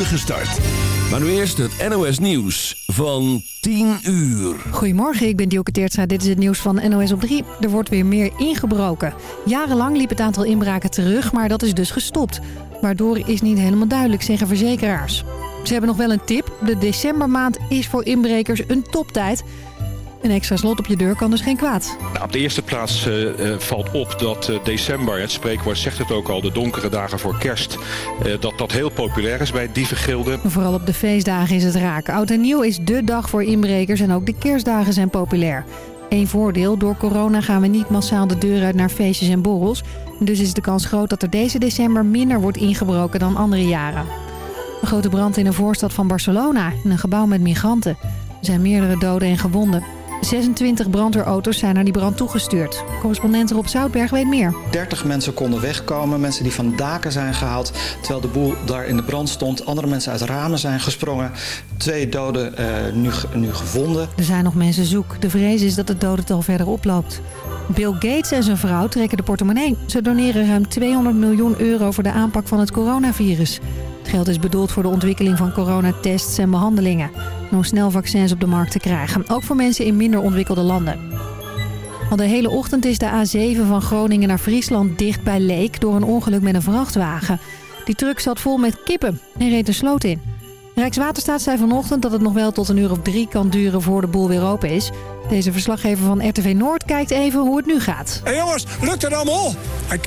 spoedige start. Maar nu eerst het NOS Nieuws van 10 uur. Goedemorgen, ik ben Dielke Teertstra. Dit is het nieuws van NOS op 3. Er wordt weer meer ingebroken. Jarenlang liep het aantal inbraken terug, maar dat is dus gestopt. Waardoor is niet helemaal duidelijk, zeggen verzekeraars. Ze hebben nog wel een tip. De decembermaand is voor inbrekers een toptijd... Een extra slot op je deur kan dus geen kwaad. Nou, op de eerste plaats uh, uh, valt op dat uh, december, het spreekwoord zegt het ook al, de donkere dagen voor kerst, dat dat heel populair is bij dievengilden. Vooral op de feestdagen is het raak. Oud en nieuw is dé dag voor inbrekers en ook de kerstdagen zijn populair. Eén voordeel, door corona gaan we niet massaal de deur uit naar feestjes en borrels. Dus is de kans groot dat er deze december minder wordt ingebroken dan andere jaren. Een grote brand in een voorstad van Barcelona, in een gebouw met migranten. Er zijn meerdere doden en gewonden. 26 brandweerauto's zijn naar die brand toegestuurd. Correspondent Rob Zoutberg weet meer. 30 mensen konden wegkomen. Mensen die van daken zijn gehaald terwijl de boel daar in de brand stond. Andere mensen uit ramen zijn gesprongen. Twee doden uh, nu, nu gevonden. Er zijn nog mensen zoek. De vrees is dat het dodental verder oploopt. Bill Gates en zijn vrouw trekken de portemonnee. Ze doneren ruim 200 miljoen euro voor de aanpak van het coronavirus. Geld is bedoeld voor de ontwikkeling van coronatests en behandelingen. En om snel vaccins op de markt te krijgen. Ook voor mensen in minder ontwikkelde landen. Al de hele ochtend is de A7 van Groningen naar Friesland dicht bij Leek... door een ongeluk met een vrachtwagen. Die truck zat vol met kippen en reed een sloot in. Rijkswaterstaat zei vanochtend dat het nog wel tot een uur of drie kan duren voor de boel weer open is. Deze verslaggever van RTV Noord kijkt even hoe het nu gaat. Hé hey jongens, lukt het allemaal?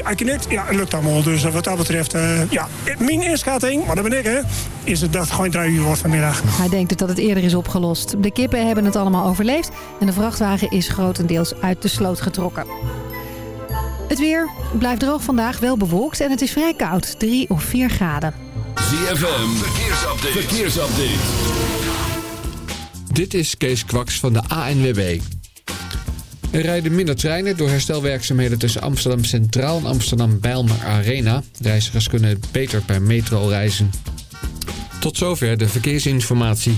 Hij knikt. Ja, het lukt allemaal. Dus wat dat betreft, uh, ja, mijn inschatting, maar dat ben ik hè, is het dat het gewoon drie uur wordt vanmiddag. Hij denkt dat het eerder is opgelost. De kippen hebben het allemaal overleefd en de vrachtwagen is grotendeels uit de sloot getrokken. Het weer blijft droog vandaag, wel bewolkt en het is vrij koud, 3 of 4 graden. ZFM, verkeersupdate. verkeersupdate. Dit is Kees Kwaks van de ANWB. Er rijden minder treinen door herstelwerkzaamheden tussen Amsterdam Centraal en Amsterdam Bijlmer Arena. Reizigers kunnen beter per metro reizen. Tot zover de verkeersinformatie.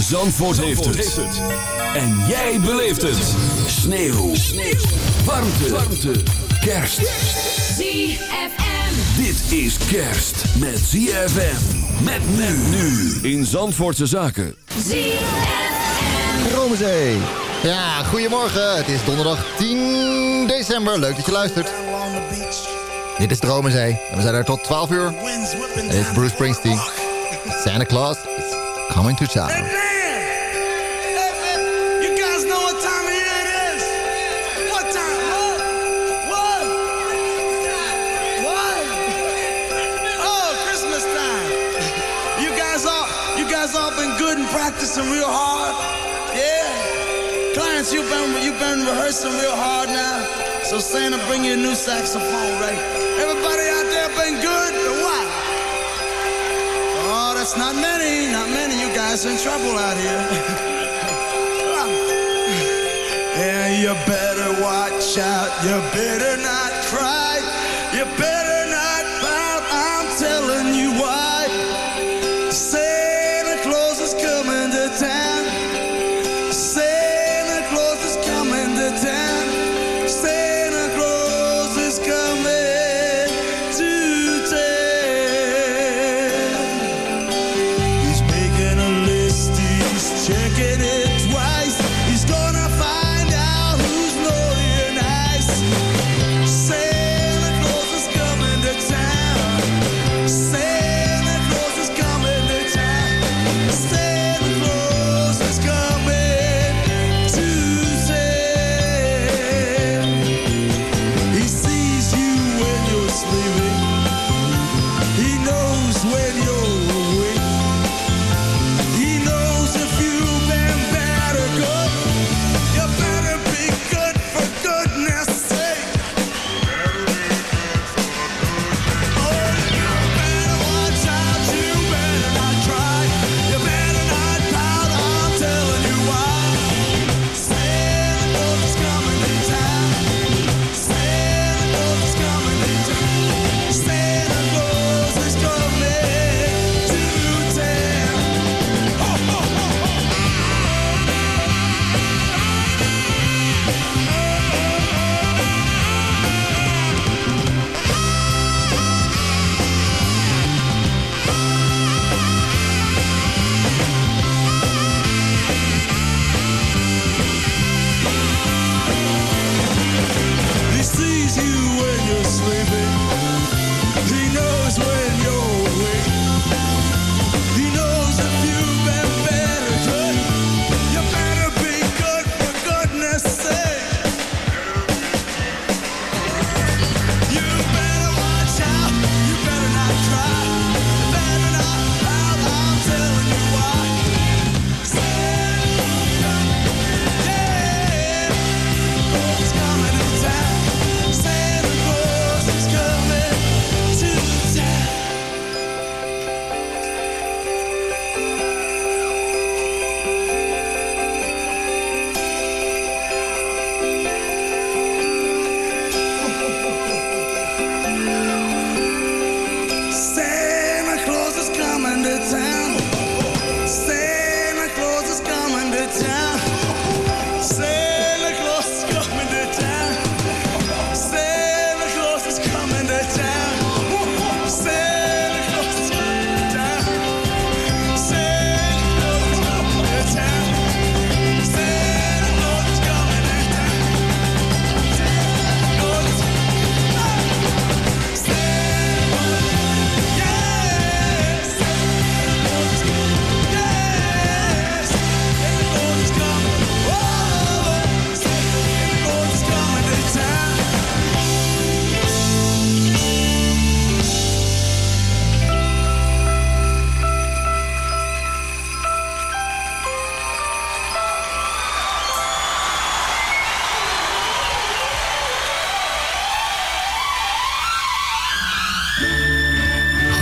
Zandvoort, Zandvoort heeft, het. En jij beleeft het. Sneeuw. Sneeuw. Warmte. Warmte. Kerst. ZFM. Dit is kerst met ZFM. Met men nu in Zandvoortse Zaken. ZFM. Romezee. Ja, goedemorgen. Het is donderdag 10 december. Leuk dat je luistert. Dit is Dromenzee. En we zijn er tot 12 uur. Dit is Bruce Springsteen. Santa Claus is coming to town. Practicing real hard. Yeah. Clients, you've been, you've been rehearsing real hard now. So Santa, bring you a new saxophone, right? Everybody out there been good or what? Oh, that's not many, not many. You guys in trouble out here. yeah, you better watch out. You better not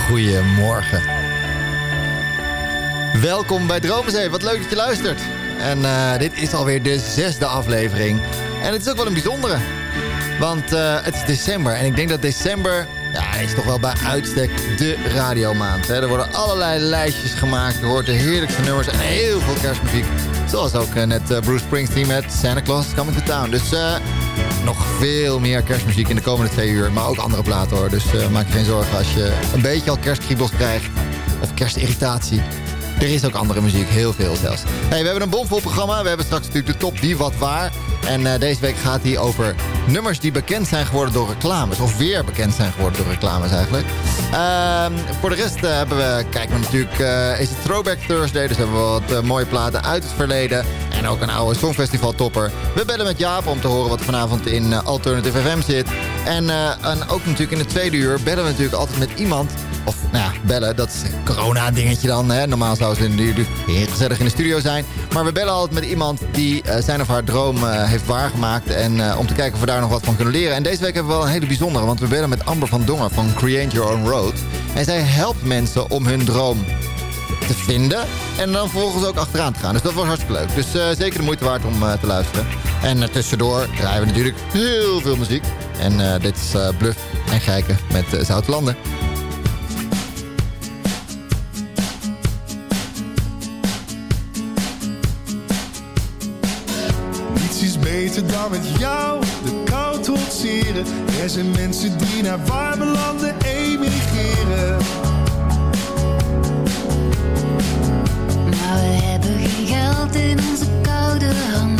goedemorgen. Welkom bij Dromenzee, wat leuk dat je luistert. En uh, dit is alweer de zesde aflevering. En het is ook wel een bijzondere. Want uh, het is december en ik denk dat december... Ja, is toch wel bij uitstek de radiomaand. Hè? Er worden allerlei lijstjes gemaakt. Er hoort de heerlijkste nummers en heel veel kerstmuziek. Zoals ook uh, net Bruce Springsteen met Santa Claus Coming to Town. Dus nog veel meer kerstmuziek in de komende twee uur. Maar ook andere platen hoor. Dus uh, maak je geen zorgen als je een beetje al kerstkriebels krijgt. Of kerstirritatie. Er is ook andere muziek, heel veel zelfs. Hey, we hebben een bomvol programma. We hebben straks natuurlijk de top Wie Wat Waar. En uh, deze week gaat hij over nummers die bekend zijn geworden door reclames. Of weer bekend zijn geworden door reclames eigenlijk. Uh, voor de rest uh, hebben we, kijken we natuurlijk, is het Throwback Thursday. Dus hebben we wat mooie platen uit het verleden. En ook een oude Songfestival topper. We bellen met Jaap om te horen wat vanavond in Alternative FM zit. En, en ook natuurlijk in de tweede uur bellen we natuurlijk altijd met iemand of nou ja, bellen, dat is een corona-dingetje dan. Hè. Normaal zou ze heel gezellig in de studio zijn. Maar we bellen altijd met iemand die uh, zijn of haar droom heeft waargemaakt. En om te kijken of we daar nog wat van kunnen leren. En deze week hebben we wel een hele bijzondere. Want we bellen met Amber van Dongen van Create Your Own Road. En zij helpt mensen om hun droom te vinden. En dan vervolgens ook achteraan te gaan. Dus dat was hartstikke leuk. Dus zeker de moeite waard om te luisteren. En tussendoor draaien we natuurlijk heel veel muziek. En dit is Bluff en Geiken met Zoutlanden. beter dan met jou de kou trotseren. Er zijn mensen die naar warme landen emigreren. Geen geld in onze koude handen.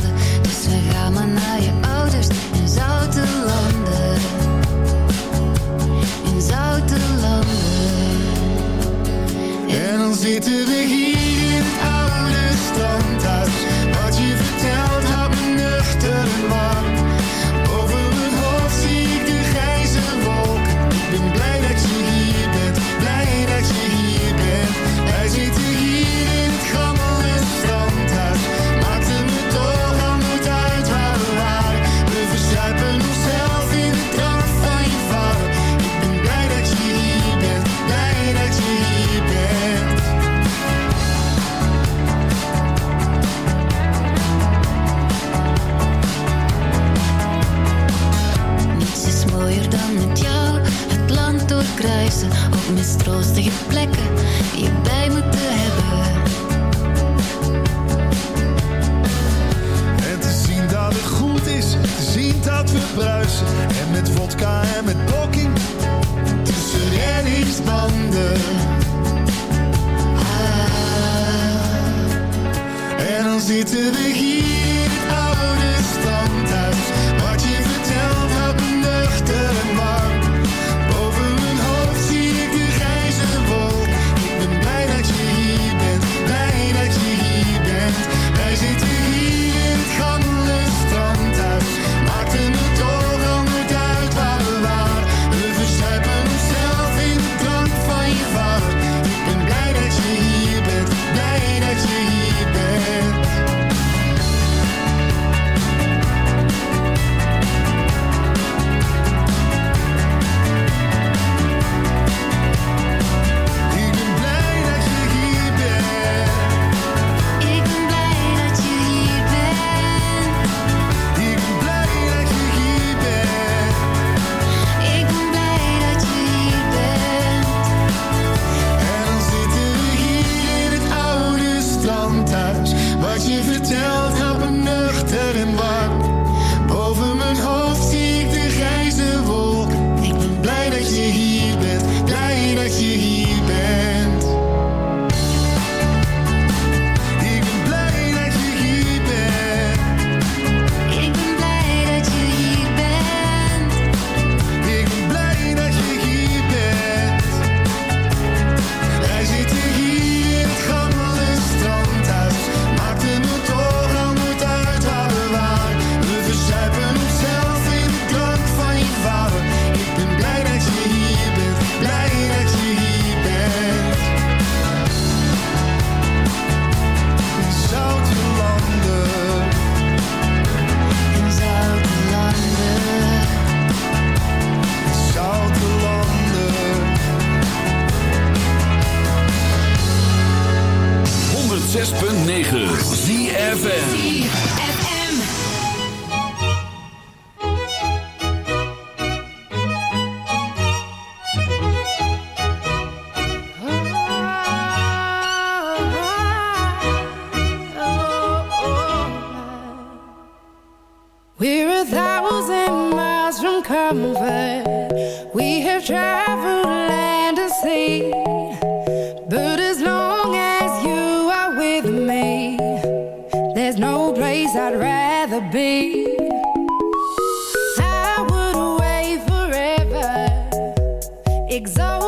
Exhausted.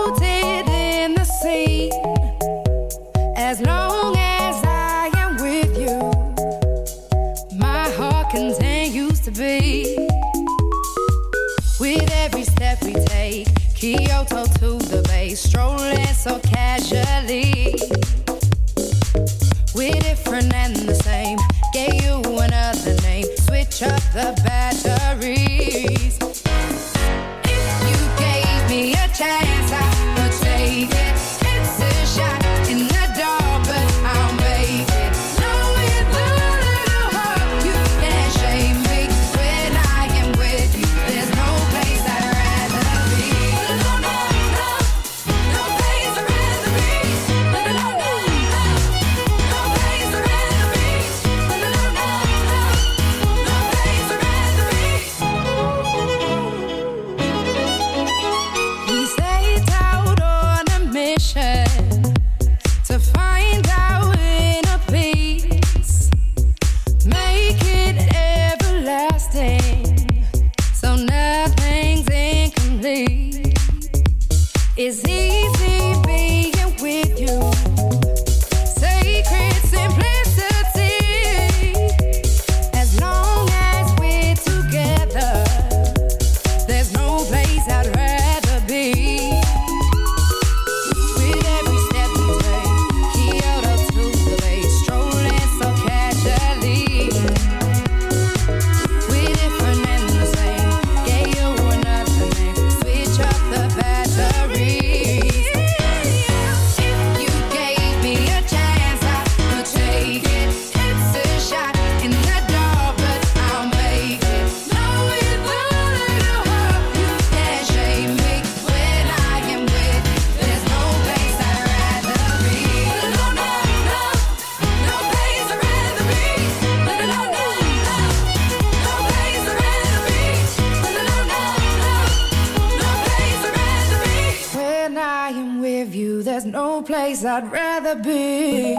I'd rather be.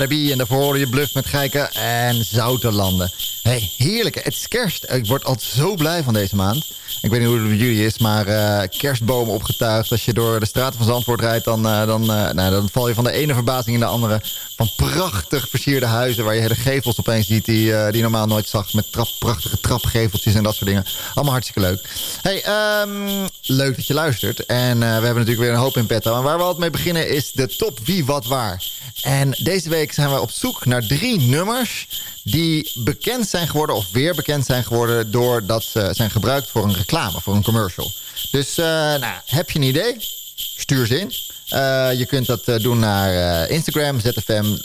En daarvoor je Bluff met Geiken en Zouterlanden. hey, heerlijk. Het is kerst. Ik word altijd zo blij van deze maand. Ik weet niet hoe het jullie is, maar eh, kerstbomen opgetuigd. Als je door de straten van Zandvoort rijdt, dan, eh, dan, eh, nou, dan val je van de ene verbazing in de andere. Van prachtig versierde huizen waar je hele gevels opeens ziet die, die normaal nooit zag. Met trap, prachtige trapgeveltjes en dat soort dingen. Allemaal hartstikke leuk. Hey, ehm, leuk dat je luistert. En eh, we hebben natuurlijk weer een hoop in petto. En waar we altijd mee beginnen is de top wie, wat, waar. En deze week zijn we op zoek naar drie nummers die bekend zijn geworden of weer bekend zijn geworden doordat ze zijn gebruikt voor een reclame, voor een commercial. Dus eh, nou, heb je een idee? Stuur ze in. Eh, je kunt dat doen naar Instagram, ZFM,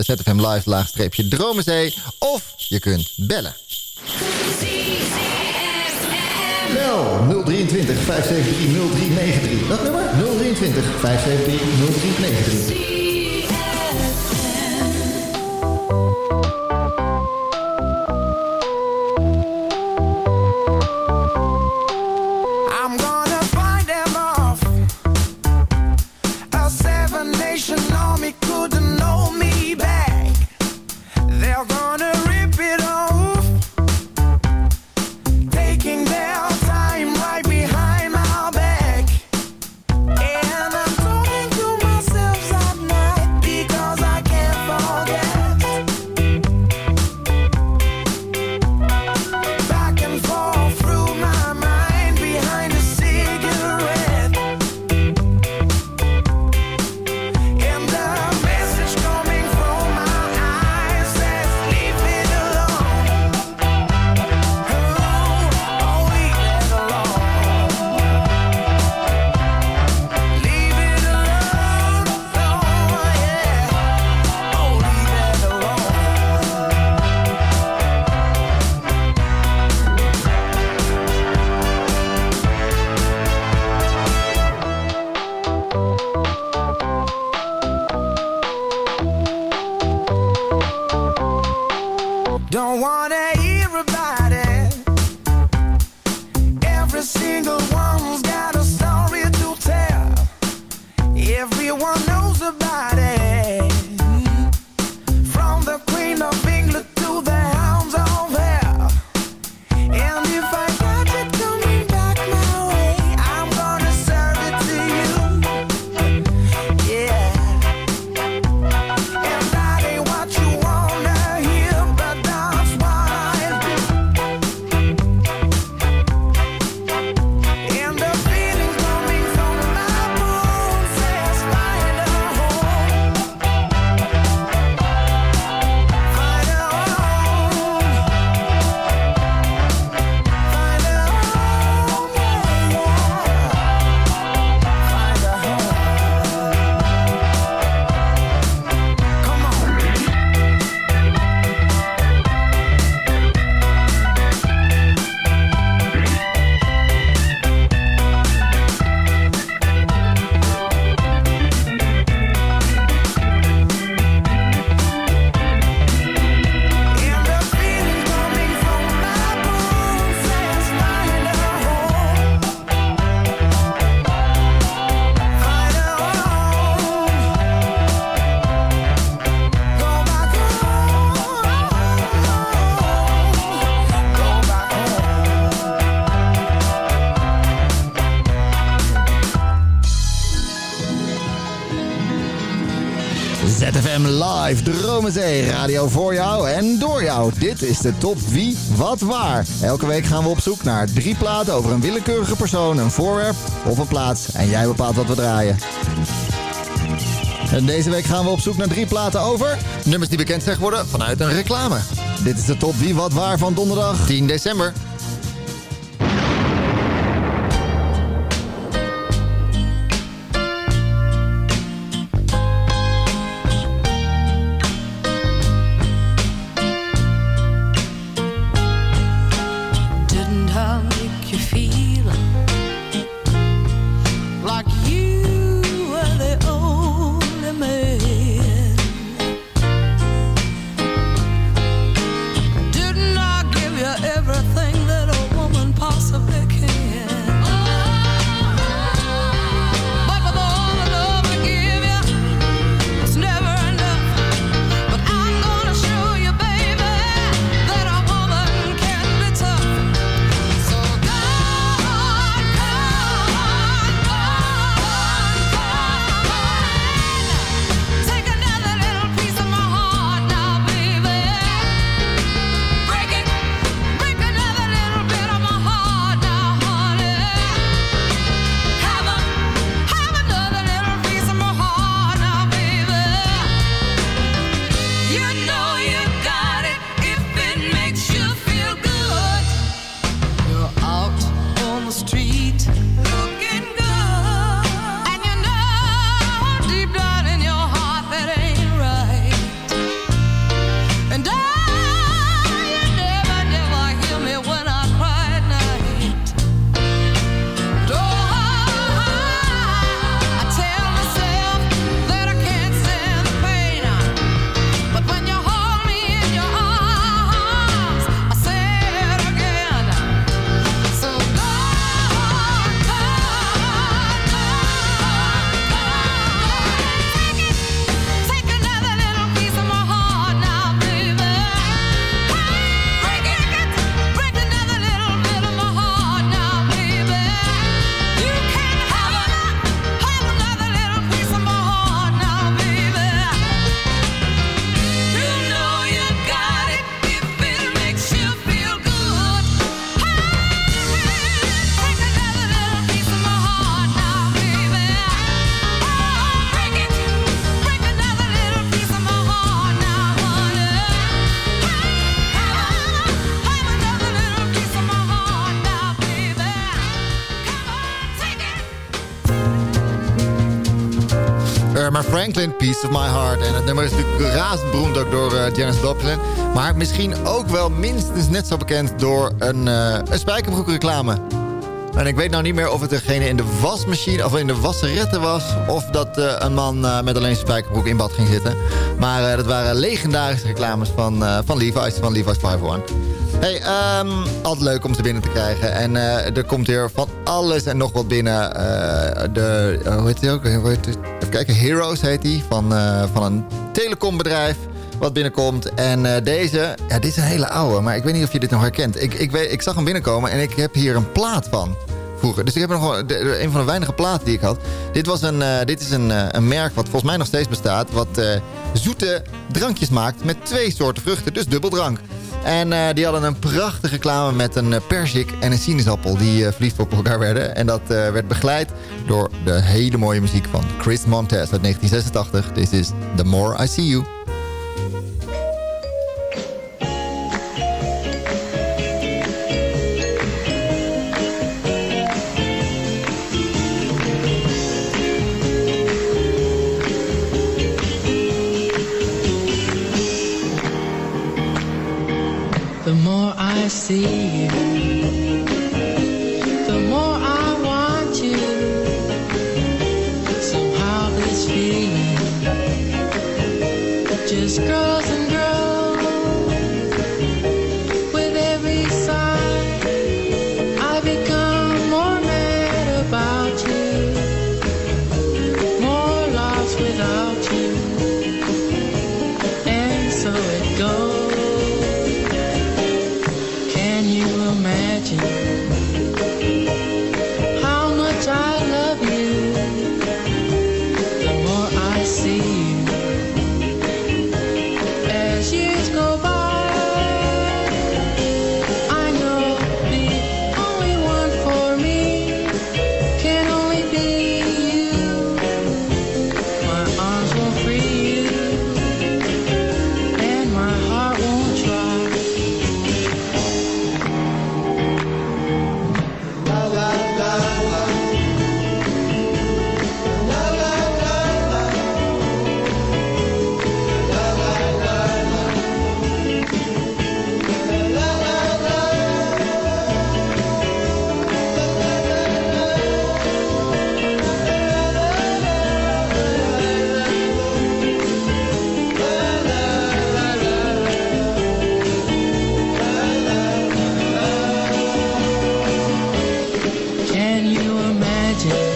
ZFM Live, laagstreepje Dromenzee. Of je kunt bellen. Bel 023 573 0393. Dat nummer? 023 573 0393. the one Radio voor jou en door jou. Dit is de top wie, wat, waar. Elke week gaan we op zoek naar drie platen over een willekeurige persoon, een voorwerp of een plaats. En jij bepaalt wat we draaien. En deze week gaan we op zoek naar drie platen over... Nummers die bekend zijn geworden vanuit een reclame. Dit is de top wie, wat, waar van donderdag 10 december. Peace Piece of My Heart. En het nummer is natuurlijk razend beroemd ook door uh, Janis Joplin. Maar misschien ook wel minstens net zo bekend door een, uh, een spijkerbroekreclame. En ik weet nou niet meer of het degene in de wasmachine of in de wasseretten was... of dat eh, een man met alleen spijkerbroek in bad ging zitten. Maar dat waren legendarische reclames van, van Levi's, van Levi's 501. Hey, ehm, altijd leuk om ze binnen te krijgen. En eh, er komt weer van alles en nog wat binnen. Eh, de, eh, hoe heet die ook? Even kijken, Heroes heet die. Van, van een telecombedrijf wat binnenkomt. En deze, ja, dit is een hele oude. Maar ik weet niet of je dit nog herkent. Ik, ik, ik zag hem binnenkomen en ik heb hier een plaat van. Vroeger. Dus ik heb nog de- een van de weinige platen die ik had. Dit, was een, dit is een, een merk wat volgens mij nog steeds bestaat. Wat zoete drankjes maakt met twee soorten vruchten. Dus dubbeldrank. En eh, die hadden een prachtige reclame met een eh, persik en een sinaasappel... die eh, verliefd op elkaar werden. En dat werd begeleid door de hele mooie muziek van Chris Montez uit 1986. This is The More I See You. Music.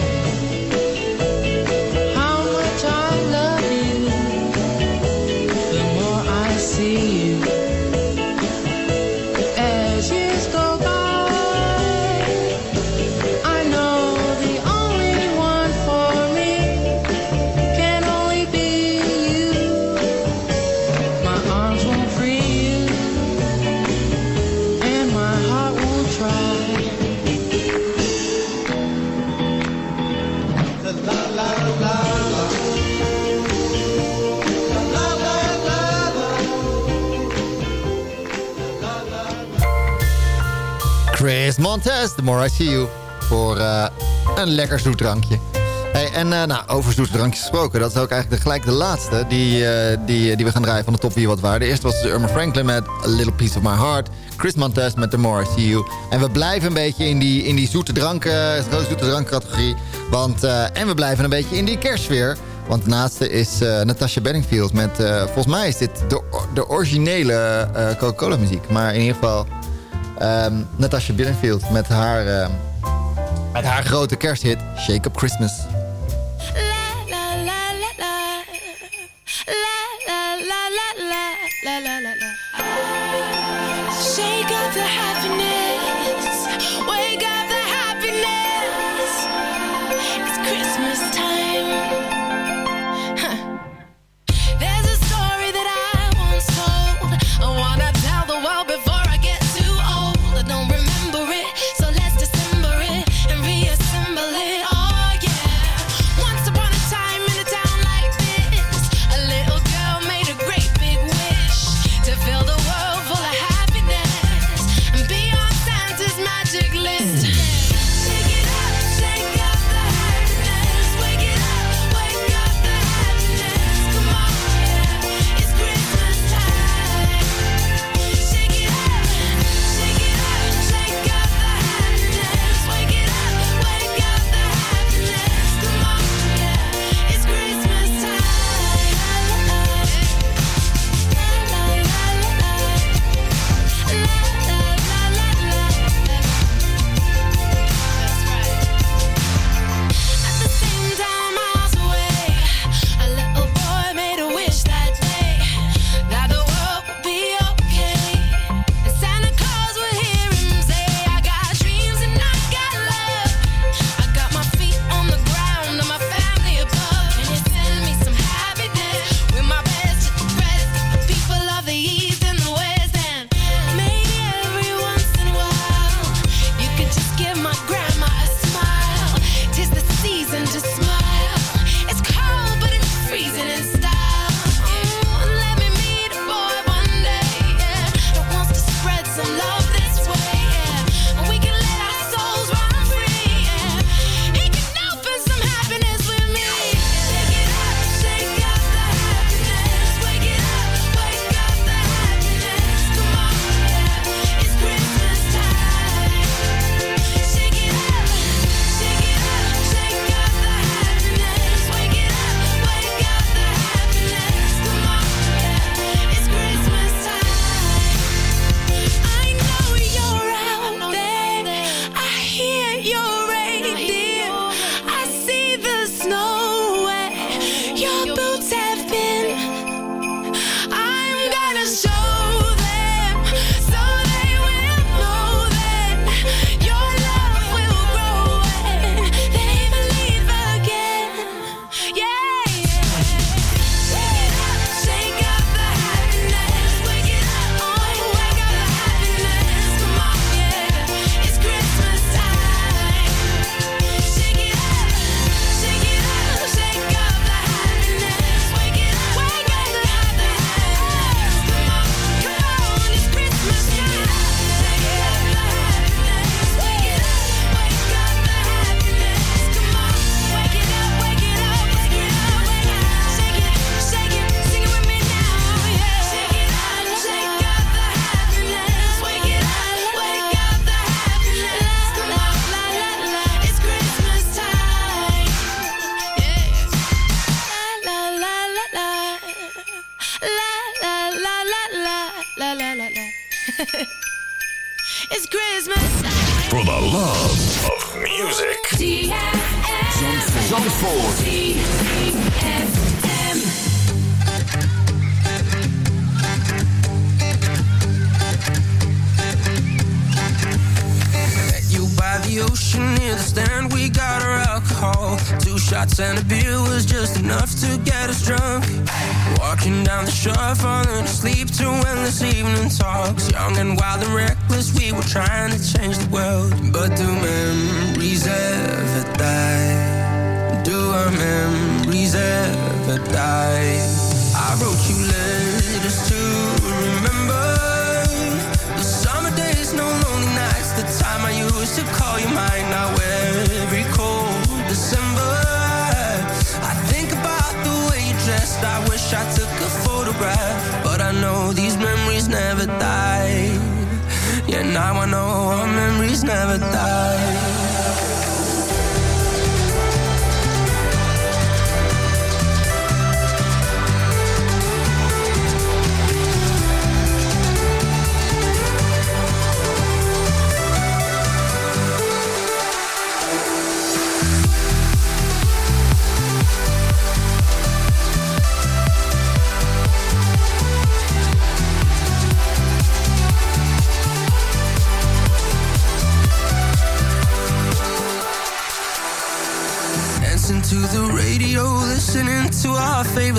Montez, The More I See You. Voor eh, een lekker zoet drankje. Hey, en eh, nou, over zoete drankjes gesproken. Dat is ook eigenlijk gelijk de laatste die, eh, die, die we gaan draaien van de top wie wat waar. De eerste was Irma Franklin met A Little Piece of My Heart. Chris Montez met The More I See You. En we blijven een beetje in die, in die zoete, dranken, zoete drankcategorie. Want, en we blijven een beetje in die kerstsfeer. Want naaste is Natasha Bedingfield met... volgens mij is dit de, de originele Coca-Cola muziek. Maar in ieder geval... ehm, Natasha Bedingfield met haar, ehm, met haar grote kersthit Shake Up Christmas.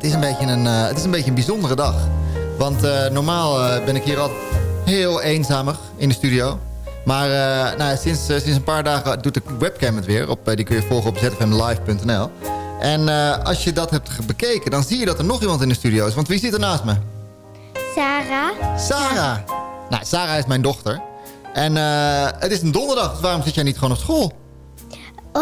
Het is een beetje een, eh, het is een, beetje een bijzondere dag. Want eh, normaal eh, ben ik hier altijd heel eenzamig in de studio. Maar nou, sinds, sinds een paar dagen doet de webcam het weer. Op, die kun je volgen op zfmlive.nl. En als je dat hebt bekeken, dan zie je dat er nog iemand in de studio is. Want wie zit er naast me? Sarah. Sarah. Nou, Sarah is mijn dochter. En het is een donderdag, dus waarom zit jij niet gewoon op school?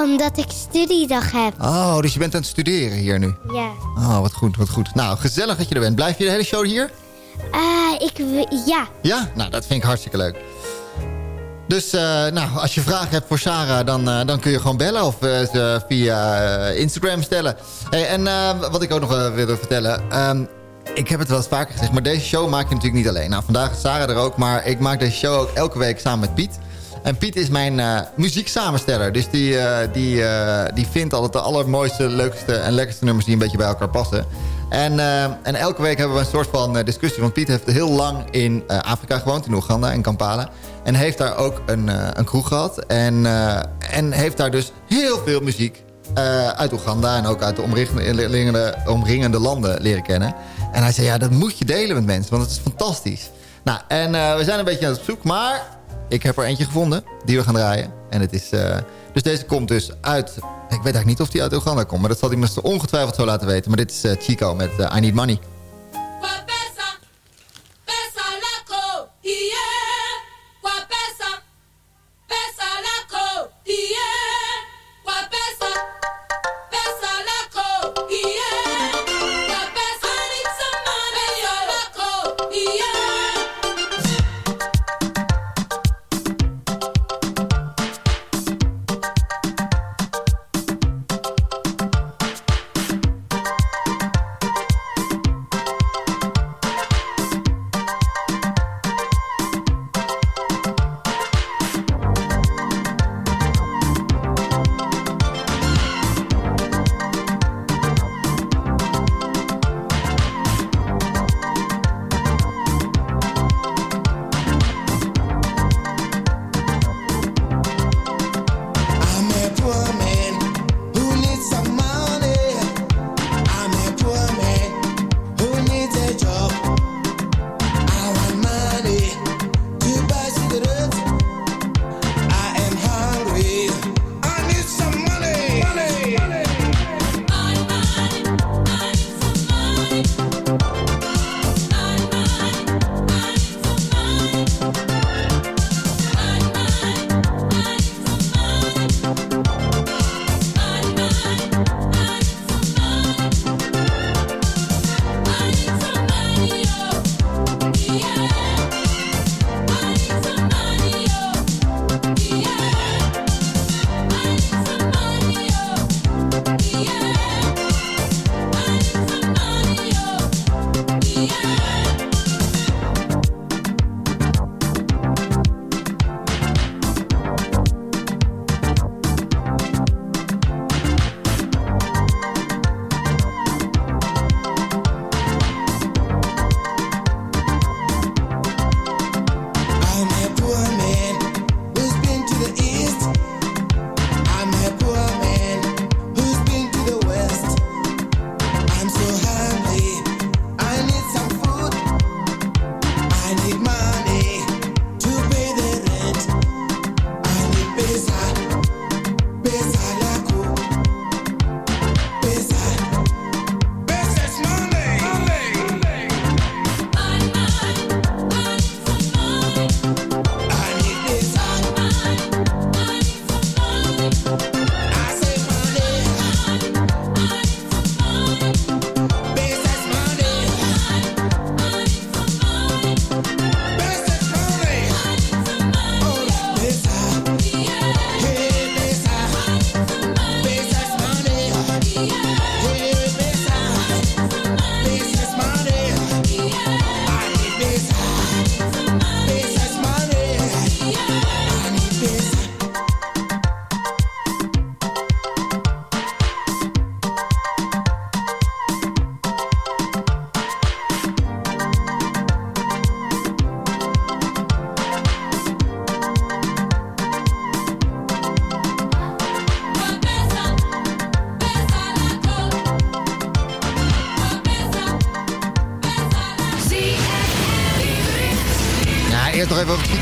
Omdat ik studiedag heb. Oh, dus je bent aan het studeren hier nu. Ja. Oh, wat goed, wat goed. Nou, gezellig dat je er bent. Blijf je de hele show hier? Ah, ik ja. Ja? Nou, dat vind ik hartstikke leuk. Dus eh, nou, als je vragen hebt voor Sarah, dan, eh, dan kun je gewoon bellen of eh, ze via Instagram stellen. Hey, en wat ik ook nog wilde vertellen. ehm, ik heb het wel eens vaker gezegd, maar deze show maak je natuurlijk niet alleen. Nou, vandaag is Sarah er ook, maar ik maak deze show ook elke week samen met Piet. En Piet is mijn eh muzieksamensteller. Dus die, eh, die, eh, die vindt altijd de allermooiste, leukste en lekkerste nummers die een beetje bij elkaar passen. En, en elke week hebben we een soort van discussie. Want Piet heeft heel lang in Afrika gewoond, in Oeganda, in Kampala. En heeft daar ook een, een kroeg gehad. En, en heeft daar dus heel veel muziek uit Oeganda en ook uit de omringende, omringende landen leren kennen. En hij zei, ja, dat moet je delen met mensen, want het is fantastisch. Nou, en we zijn een beetje aan het zoek, maar ik heb er eentje gevonden die we gaan draaien. En het is, eh, dus deze komt dus uit, ik weet eigenlijk niet of die uit Oeganda komt, maar dat zal hij me ongetwijfeld zo laten weten. Maar dit is eh, Chico met eh, I Need Money.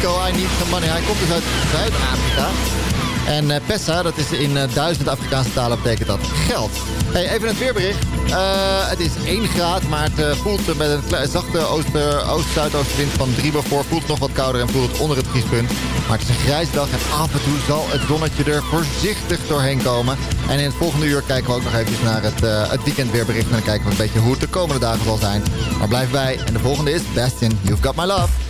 Even. I need some money. Hij komt dus uit Zuid-Afrika. En eh, Pessa, dat is in eh, duizend Afrikaanse talen betekent dat geld. Hey, even het weerbericht. Eh, het is 1 graad, maar het voelt met een zachte oost-zuidoostenwind van 3 bij voor. Voelt het nog wat kouder en voelt het onder het vriespunt. Maar het is een grijs dag en af en toe zal het zonnetje er voorzichtig doorheen komen. En in het volgende uur kijken we ook nog eventjes naar het, het weekendweerbericht. En dan kijken we een beetje hoe het de komende dagen zal zijn. Maar blijf bij. En de volgende is Bastion, You've Got My Love.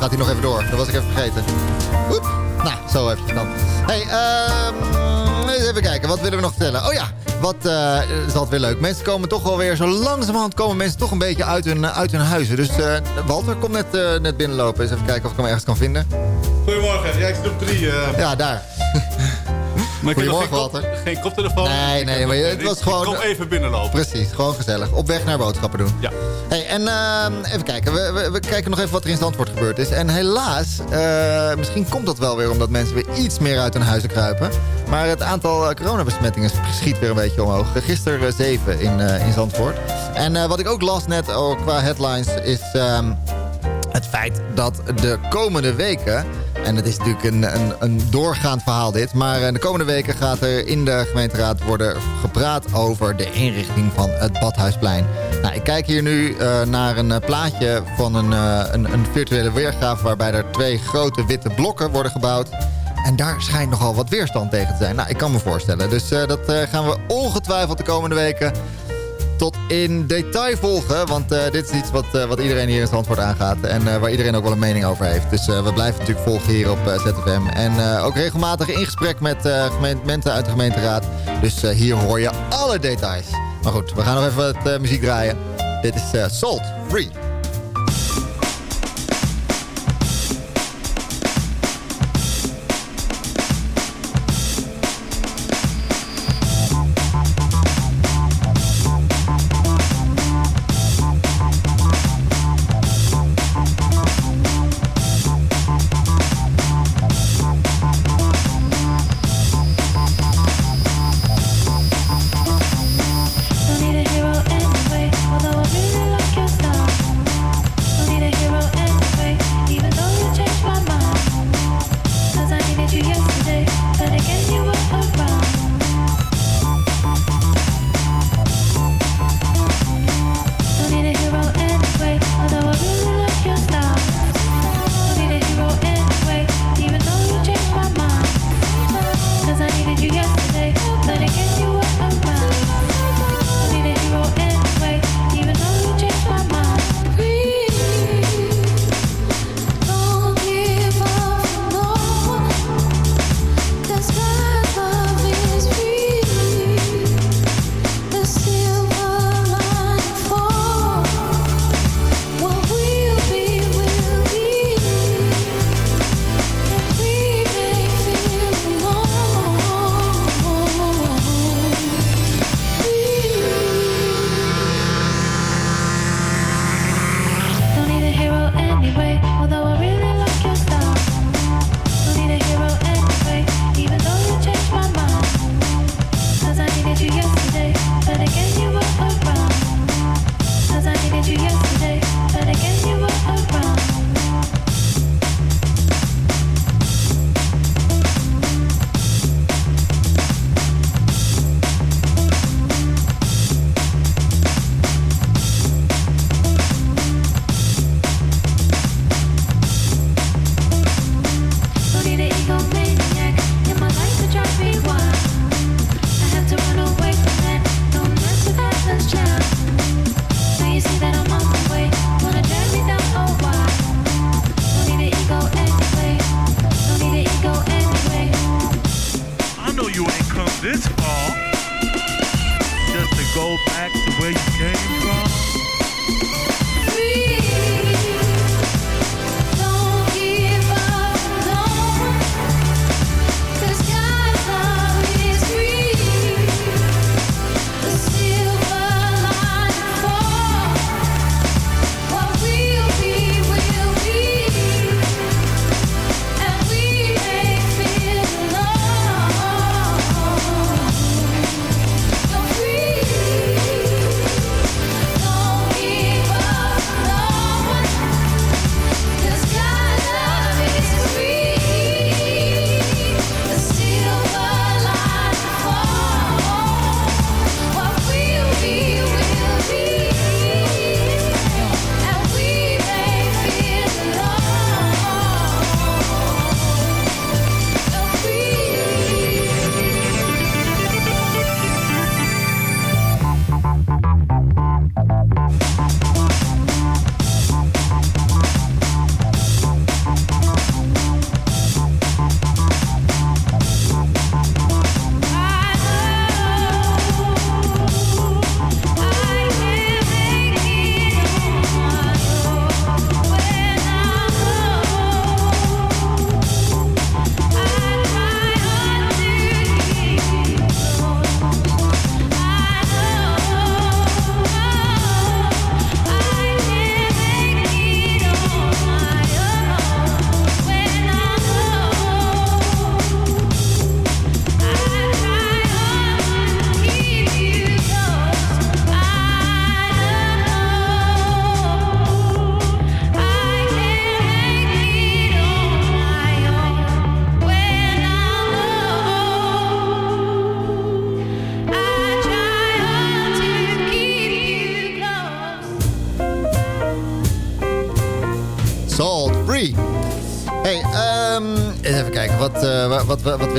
Gaat hij nog even door. Dat was ik even vergeten. Oep. Nou, zo even dan. Hey, eens even kijken. Wat willen we nog vertellen? Oh ja, wat eh, is altijd weer leuk. Mensen komen toch wel weer, zo langzamerhand komen mensen toch een beetje uit hun, uit hun huizen. Dus eh, Walter, kom net, eh, net binnenlopen. Eens even kijken of ik hem ergens kan vinden. Goedemorgen, jij zit op drie. eh. Ja, daar. Maar ik Goedemorgen, geen kop- Geen koptelefoon. Nee, nee, maar het Ik- was ik gewoon... kom even binnenlopen. Precies, gewoon gezellig. Op weg naar boodschappen doen. Ja. Hey, en ehm, even kijken. We, we, we kijken nog even wat er in Zandvoort gebeurd is. En helaas, eh, misschien komt dat wel weer omdat mensen weer iets meer uit hun huizen kruipen. Maar het aantal eh, coronabesmettingen schiet weer een beetje omhoog. Gisteren eh, zeven in, eh, in Zandvoort. En eh, wat ik ook las net oh, qua headlines is... ehm, het feit dat de komende weken En het is natuurlijk een, een, een doorgaand verhaal dit. Maar eh, de komende weken gaat er in de gemeenteraad worden gepraat over de inrichting van het Badhuisplein. Nou, ik kijk hier nu eh, naar een eh, plaatje van een, een, een virtuele weergave... waarbij er twee grote witte blokken worden gebouwd. En daar schijnt nogal wat weerstand tegen te zijn. Nou, ik kan me voorstellen. Dus dat gaan we ongetwijfeld de komende weken tot in detail volgen. Want eh, dit is iets wat, eh, wat iedereen hier in Zandvoort aangaat. En eh, waar iedereen ook wel een mening over heeft. Dus we blijven natuurlijk volgen hier op ZFM. En ook regelmatig in gesprek met mensen uit de gemeenteraad. Dus hier hoor je alle details. Maar goed, we gaan nog even wat muziek draaien. Dit is Salt Free.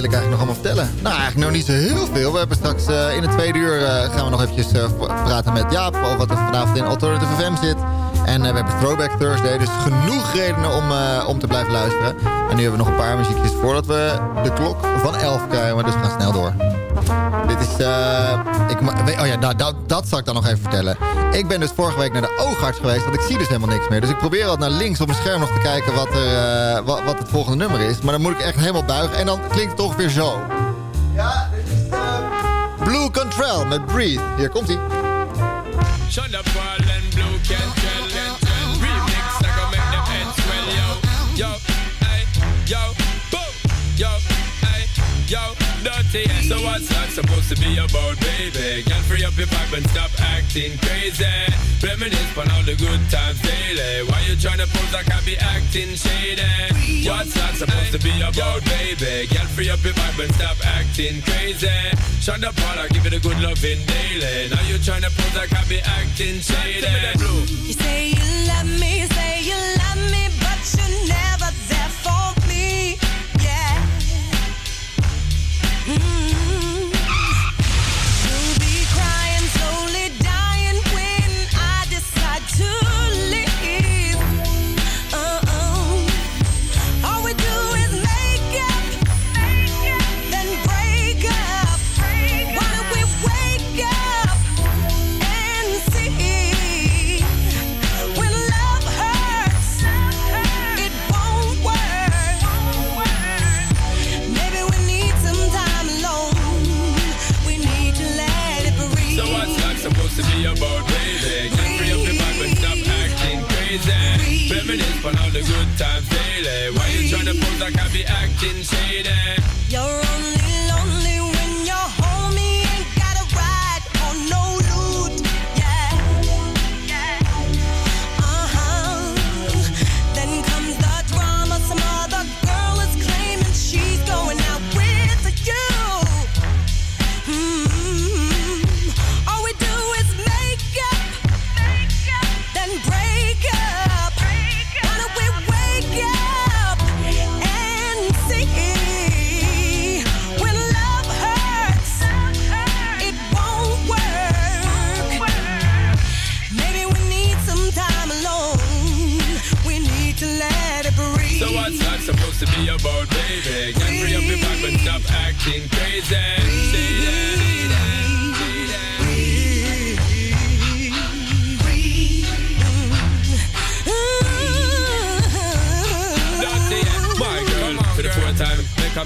Wil ik eigenlijk nog allemaal vertellen? Nou, eigenlijk nog niet zo heel veel. We hebben straks eh, in het tweede uur eh, gaan we nog eventjes eh, praten met Jaap... over wat er vanavond in Alternative FM zit. En we hebben Throwback Thursday, dus genoeg redenen om, om te blijven luisteren. En nu hebben we nog een paar muziekjes voordat we de klok van 11 krijgen. Dus we gaan snel door. Dit is... eh, ik, oh ja, nou, dat, dat zal ik dan nog even vertellen. Ik ben dus vorige week naar de oogarts geweest, want ik zie dus helemaal niks meer. Dus ik probeer altijd naar links op mijn scherm nog te kijken wat, er, eh, wat, wat het volgende nummer is. Maar dan moet ik echt helemaal buigen en dan klinkt het toch weer zo. Ja, dit is eh, Blue Control met Breathe. Hier komt dirty. So what's that supposed to be about, baby? Girl, free up your vibe and stop acting crazy. Reminisce on all the good times daily. Why you tryna pose like I be acting shady? What's that supposed to be about, baby? Girl, free up your vibe and stop acting crazy. Shut up, Paul, I give it a good loving daily. Now you tryna pose like I be acting shady. You say you love me, say you love me, but you're never Mm-hmm. didn't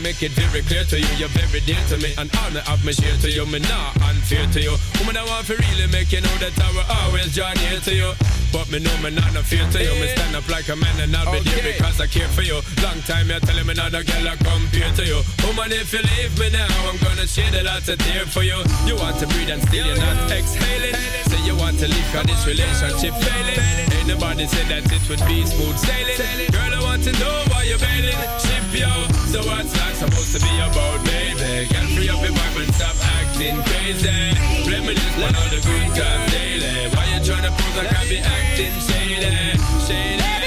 Make it very clear to you, you're very dear to me, and honor of me share to you, me not unfair to you. Woman, I want to really make you know that I will always join here to you. But me know me not no fear to you. Me stand up like a man and I'll be there because I care for you. Long time you're telling me not a girl I compare to you. Woman, if you leave me now, I'm gonna shed a lot of tear for you. You want to breathe and still you're not exhaling. Say you want to leave cause this relationship failing. Ain't nobody said that it would be smooth sailing. Girl, I want to know why you're bailing. Ship yo. So what's that supposed to be about, baby? Girl, free up your vibe and stop acting crazy. Reminisce on all the good times daily. Why you tryna pose I be acting shady? Shady.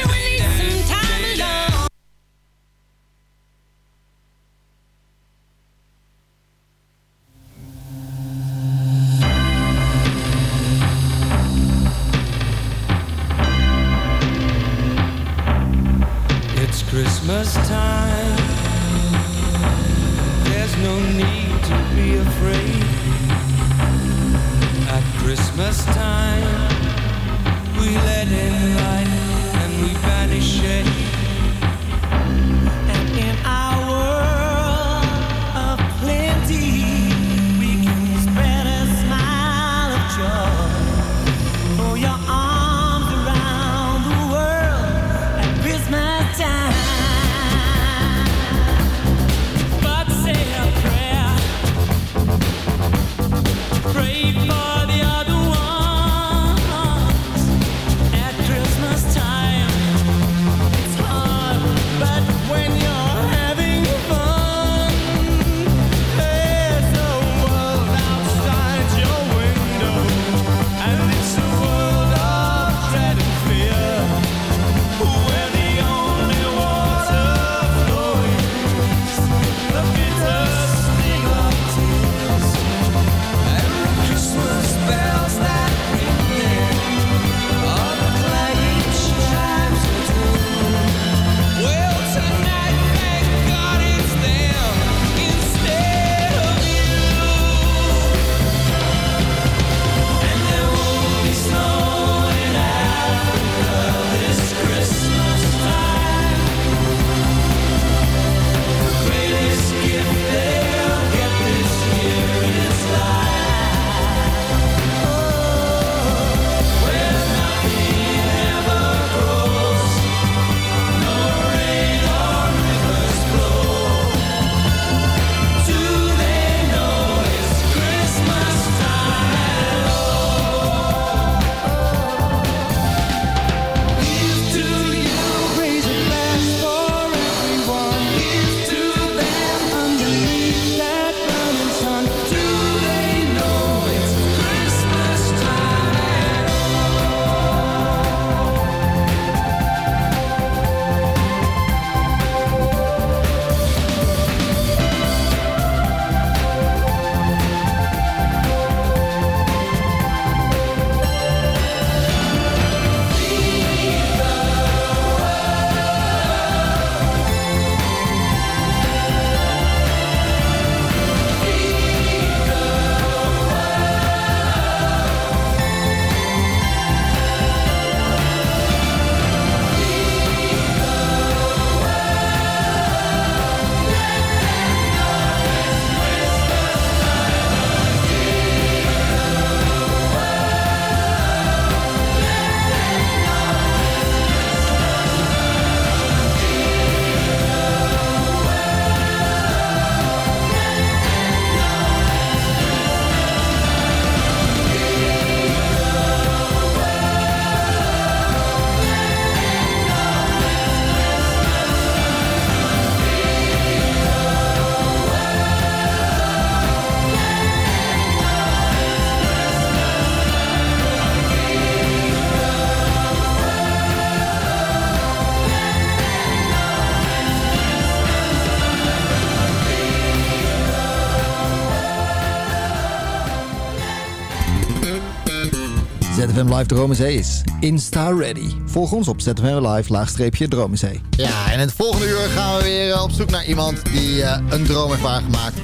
Live Dromenzee is Insta Ready. Volg ons op ZFM Live laagstreepje Dromenzee. Ja, en in het volgende uur gaan we weer eh, op zoek naar iemand die eh, een droom heeft waargemaakt.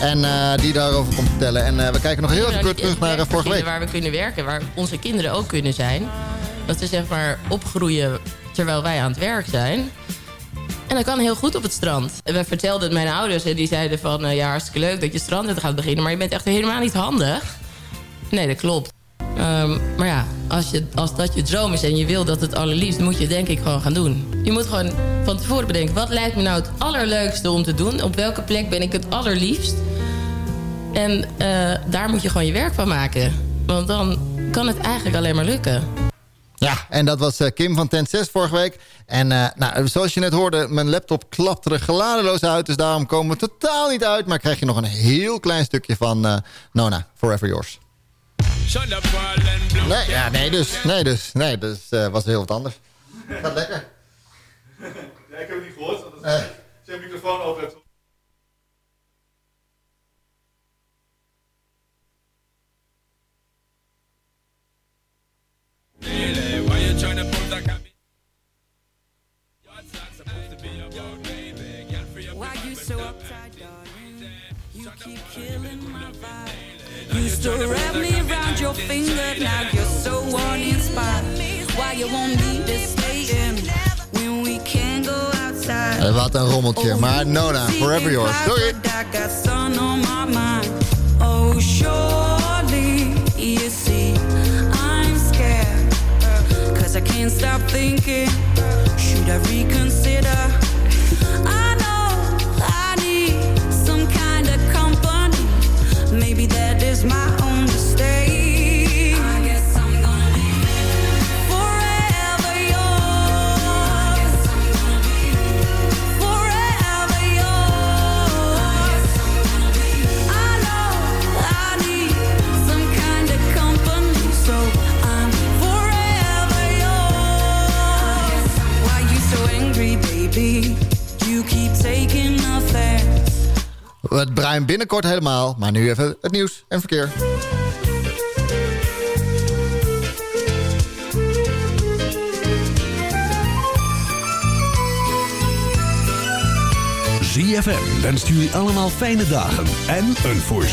En eh, die daarover komt vertellen. En eh, we kijken nog heel even kort terug naar vorige week. Waar we kunnen werken, waar onze kinderen ook kunnen zijn. Dat ze zeg maar opgroeien terwijl wij aan het werk zijn. En dat kan heel goed op het strand. En we vertelden het mijn ouders en die zeiden van... ja, hartstikke leuk dat je strandrit gaat beginnen... maar je bent echt helemaal niet handig. Nee, dat klopt. Ehm, maar ja, als, als dat je droom is en je wil dat het allerliefst... moet je denk ik gewoon gaan doen. Je moet gewoon van tevoren bedenken... wat lijkt me nou het allerleukste om te doen? Op welke plek ben ik het allerliefst? En eh, daar moet je gewoon je werk van maken. Want dan kan het eigenlijk alleen maar lukken. Ja, en dat was eh, Kim van Tent 6 vorige week. En eh, nou, zoals je net hoorde, mijn laptop klapte er geladenloos uit. Dus daarom komen we totaal niet uit. Maar krijg je nog een heel klein stukje van eh, Nona, Forever Yours. Nee, ja, nee, dus. Nee, dus. Nee, dus eh, was heel wat anders. Gaat lekker. Ja, ik heb het niet gehoord. want Nee. Als je een microfoon open hebt. Why you so uptight, it. darling? You keep killing my vibe. Used to wrap me around your finger, now you're so uninspired. Why you won't be to stay in when we can't go outside? Eh, wat een rommeltje. Maar Nona, Forever Yours. Doei. I got sun on my mind. Oh, surely you see I'm scared. Cause I can't stop thinking. Should I reconsider? Baby? You keep taking offense. Het bruin binnenkort helemaal. Maar nu even het nieuws en verkeer. ZFM wenst jullie allemaal fijne dagen en een voorspoedig